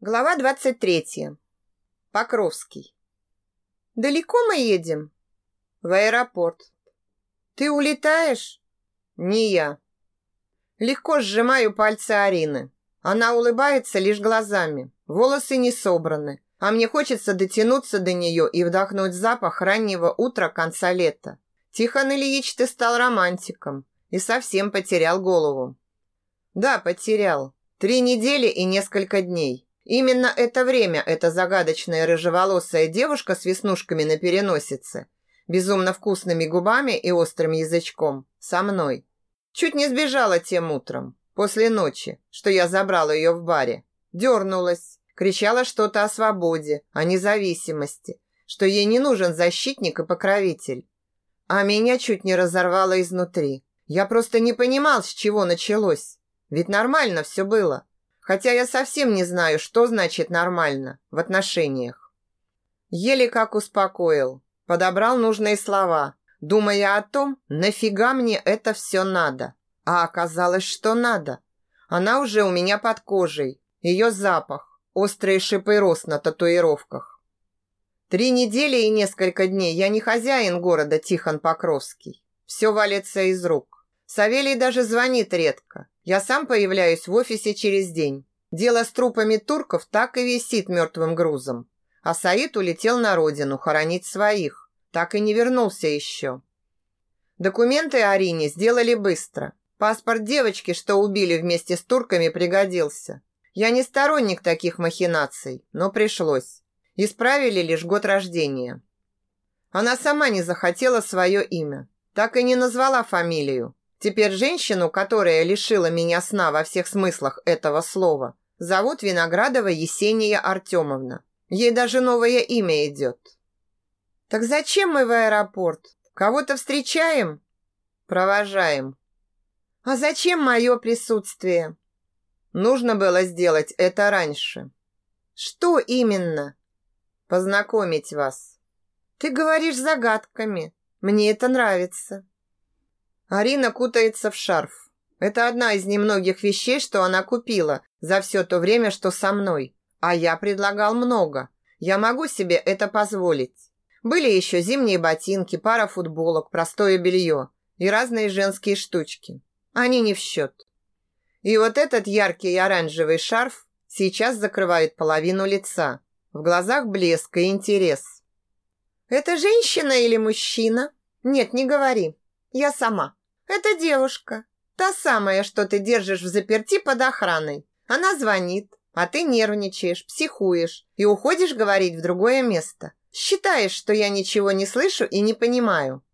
Глава 23. Покровский. Далеко мы едем? В аэропорт. Ты улетаешь? Не я. Легко сжимаю пальцы Арины. Она улыбается лишь глазами. Волосы не собраны, а мне хочется дотянуться до нее и вдохнуть запах раннего утра конца лета. Тихон Ильич, ты стал романтиком и совсем потерял голову. Да, потерял. Три недели и несколько дней. Именно это время эта загадочная рыжеволосая девушка с веснушками на переносице, безумно вкусными губами и острым язычком, со мной. Чуть не сбежала тем утром, после ночи, что я забрала ее в баре. Дернулась, кричала что-то о свободе, о независимости, что ей не нужен защитник и покровитель. А меня чуть не разорвало изнутри. Я просто не понимал, с чего началось. Ведь нормально все было. Хотя я совсем не знаю, что значит нормально в отношениях. Еле как успокоил, подобрал нужные слова, думая о том, нафига мне это все надо. А оказалось, что надо. Она уже у меня под кожей. Ее запах, острые шипы роз на татуировках. Три недели и несколько дней я не хозяин города Тихон Покровский. Все валится из рук. Савелий даже звонит редко. Я сам появляюсь в офисе через день. Дело с трупами турков так и висит мертвым грузом. А Саид улетел на родину хоронить своих. Так и не вернулся еще. Документы Арине сделали быстро. Паспорт девочки, что убили вместе с турками, пригодился. Я не сторонник таких махинаций, но пришлось. Исправили лишь год рождения. Она сама не захотела свое имя. Так и не назвала фамилию. Теперь женщину, которая лишила меня сна во всех смыслах этого слова, зовут Виноградова Есения Артемовна. Ей даже новое имя идет. Так зачем мы в аэропорт? Кого-то встречаем? Провожаем. А зачем мое присутствие? Нужно было сделать это раньше. Что именно? Познакомить вас. Ты говоришь загадками. Мне это нравится. Арина кутается в шарф. Это одна из немногих вещей, что она купила за все то время, что со мной. А я предлагал много. Я могу себе это позволить. Были еще зимние ботинки, пара футболок, простое белье и разные женские штучки. Они не в счет. И вот этот яркий оранжевый шарф сейчас закрывает половину лица. В глазах блеск и интерес. «Это женщина или мужчина?» «Нет, не говори. Я сама». Это девушка, та самая, что ты держишь в заперти под охраной. Она звонит, а ты нервничаешь, психуешь и уходишь говорить в другое место. Считаешь, что я ничего не слышу и не понимаю.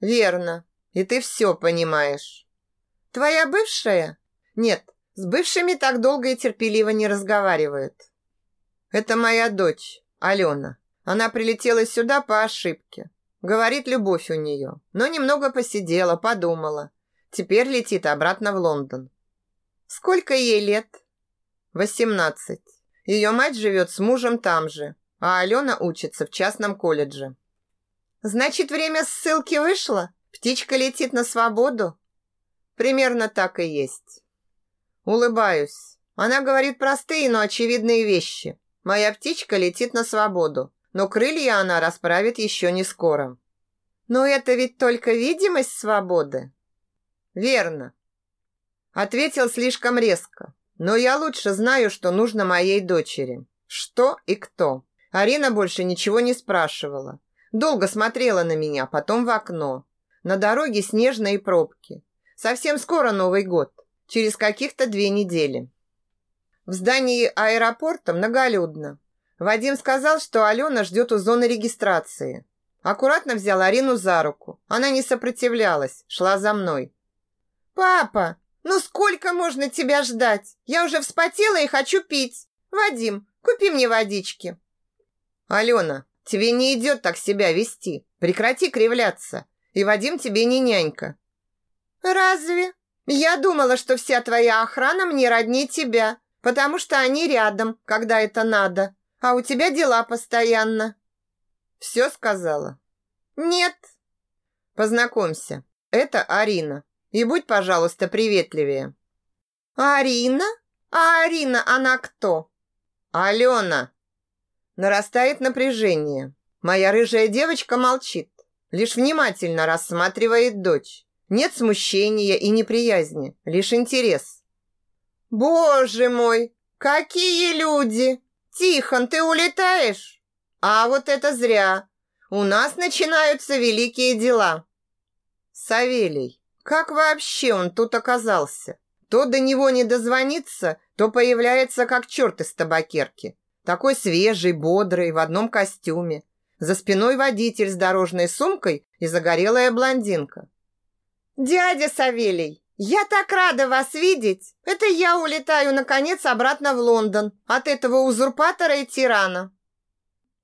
Верно. И ты все понимаешь. Твоя бывшая? Нет, с бывшими так долго и терпеливо не разговаривают. Это моя дочь, Алена. Она прилетела сюда по ошибке. Говорит, любовь у нее. Но немного посидела, подумала. Теперь летит обратно в Лондон. Сколько ей лет? Восемнадцать. Ее мать живет с мужем там же, а Алена учится в частном колледже. Значит, время ссылки вышло? Птичка летит на свободу? Примерно так и есть. Улыбаюсь. Она говорит простые, но очевидные вещи. Моя птичка летит на свободу но крылья она расправит еще не скоро. Но это ведь только видимость свободы. Верно. Ответил слишком резко. Но я лучше знаю, что нужно моей дочери. Что и кто. Арина больше ничего не спрашивала. Долго смотрела на меня, потом в окно. На дороге снежные пробки. Совсем скоро Новый год. Через каких-то две недели. В здании аэропорта многолюдно. Вадим сказал, что Алена ждет у зоны регистрации. Аккуратно взял Арину за руку. Она не сопротивлялась, шла за мной. «Папа, ну сколько можно тебя ждать? Я уже вспотела и хочу пить. Вадим, купи мне водички». «Алена, тебе не идет так себя вести. Прекрати кривляться. И Вадим тебе не нянька». «Разве? Я думала, что вся твоя охрана мне роднее тебя, потому что они рядом, когда это надо а у тебя дела постоянно». «Все сказала?» «Нет». «Познакомься, это Арина. И будь, пожалуйста, приветливее». «Арина? А Арина, она кто?» Алена! Нарастает напряжение. Моя рыжая девочка молчит, лишь внимательно рассматривает дочь. Нет смущения и неприязни, лишь интерес. Боже мой, какие люди! Тихон, ты улетаешь? А вот это зря. У нас начинаются великие дела. Савелий, как вообще он тут оказался? То до него не дозвониться, то появляется как черт из табакерки. Такой свежий, бодрый, в одном костюме. За спиной водитель с дорожной сумкой и загорелая блондинка. «Дядя Савелий, я так рада вас видеть! Это я улетаю, наконец, обратно в Лондон от этого узурпатора и тирана».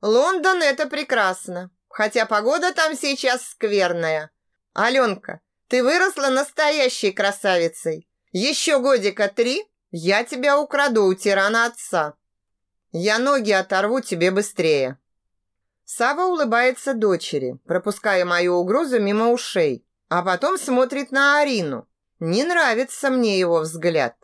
«Лондон – это прекрасно, хотя погода там сейчас скверная. Аленка, ты выросла настоящей красавицей. Еще годика три, я тебя украду у тирана отца. Я ноги оторву тебе быстрее». Сава улыбается дочери, пропуская мою угрозу мимо ушей, а потом смотрит на Арину. Не нравится мне его взгляд.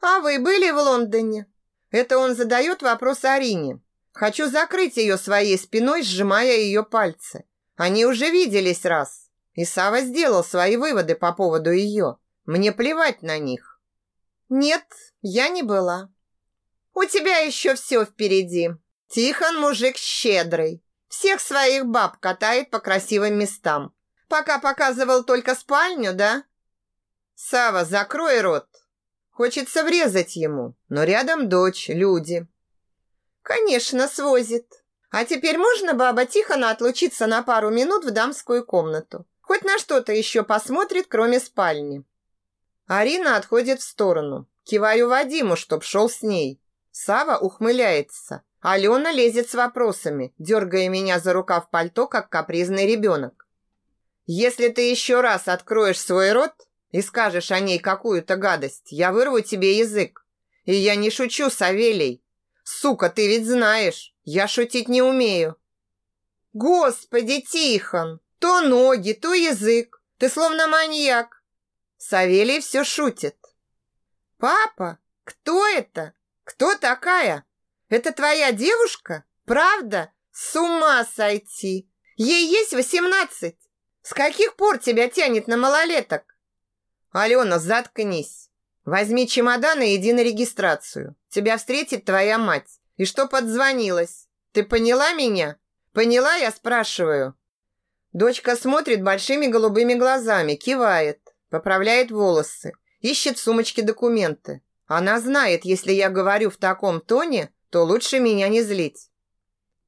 «А вы были в Лондоне?» Это он задает вопрос Арине. Хочу закрыть ее своей спиной, сжимая ее пальцы. Они уже виделись раз. И Сава сделал свои выводы по поводу ее. Мне плевать на них. Нет, я не была. У тебя еще все впереди. Тихон мужик щедрый. Всех своих баб катает по красивым местам. Пока показывал только спальню, да? Сава, закрой рот. Хочется врезать ему, но рядом дочь, люди. Конечно, свозит. А теперь можно баба Тихона отлучиться на пару минут в дамскую комнату? Хоть на что-то еще посмотрит, кроме спальни. Арина отходит в сторону. Киваю Вадиму, чтоб шел с ней. Сава ухмыляется. Алена лезет с вопросами, дергая меня за рукав пальто, как капризный ребенок. «Если ты еще раз откроешь свой рот и скажешь о ней какую-то гадость, я вырву тебе язык. И я не шучу, Савелий. Сука, ты ведь знаешь, я шутить не умею». «Господи, Тихон! То ноги, то язык. Ты словно маньяк». Савелий все шутит. «Папа, кто это?» Кто такая? Это твоя девушка? Правда? С ума сойти! Ей есть восемнадцать. С каких пор тебя тянет на малолеток? Алена, заткнись. Возьми чемодан и иди на регистрацию. Тебя встретит твоя мать. И что подзвонилась? Ты поняла меня? Поняла, я спрашиваю. Дочка смотрит большими голубыми глазами, кивает, поправляет волосы, ищет в сумочке документы. Она знает, если я говорю в таком тоне, то лучше меня не злить.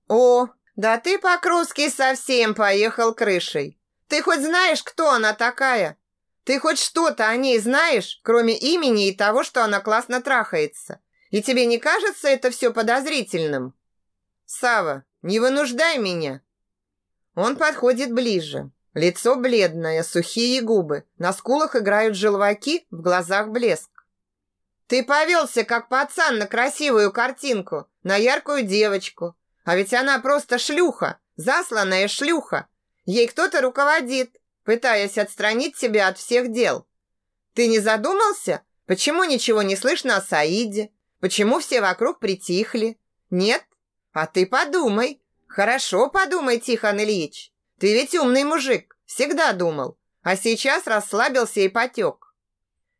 О, да ты, Покровский, совсем поехал крышей. Ты хоть знаешь, кто она такая? Ты хоть что-то о ней знаешь, кроме имени и того, что она классно трахается? И тебе не кажется это все подозрительным? Сава, не вынуждай меня. Он подходит ближе. Лицо бледное, сухие губы. На скулах играют желваки, в глазах блеск. Ты повелся, как пацан, на красивую картинку, на яркую девочку. А ведь она просто шлюха, засланная шлюха. Ей кто-то руководит, пытаясь отстранить тебя от всех дел. Ты не задумался, почему ничего не слышно о Саиде? Почему все вокруг притихли? Нет? А ты подумай. Хорошо подумай, Тихон Ильич. Ты ведь умный мужик, всегда думал. А сейчас расслабился и потек.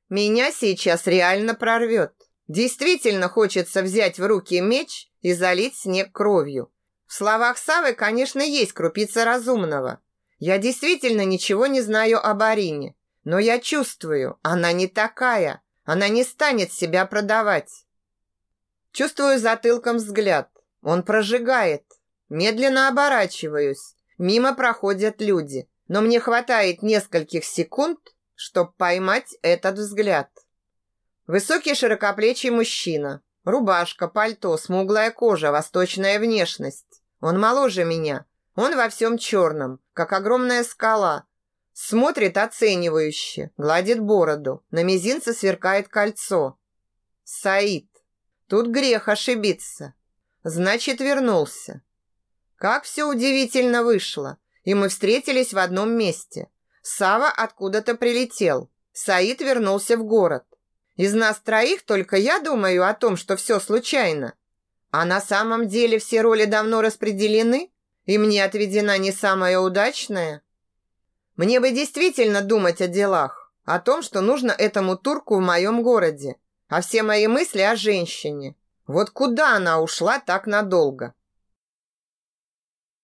Меня сейчас реально прорвет. Действительно хочется взять в руки меч и залить снег кровью. В словах Савы, конечно, есть крупица разумного. Я действительно ничего не знаю об Арине, но я чувствую, она не такая. Она не станет себя продавать. Чувствую затылком взгляд. Он прожигает. Медленно оборачиваюсь. Мимо проходят люди, но мне хватает нескольких секунд, чтобы поймать этот взгляд. Высокий широкоплечий мужчина. Рубашка, пальто, смуглая кожа, восточная внешность. Он моложе меня. Он во всем черном, как огромная скала. Смотрит оценивающе, гладит бороду. На мизинце сверкает кольцо. Саид. Тут грех ошибиться. Значит, вернулся. Как все удивительно вышло. И мы встретились в одном месте. Сава откуда-то прилетел. Саид вернулся в город. Из нас троих только я думаю о том, что все случайно. А на самом деле все роли давно распределены, и мне отведена не самая удачная. Мне бы действительно думать о делах, о том, что нужно этому турку в моем городе, а все мои мысли о женщине. Вот куда она ушла так надолго?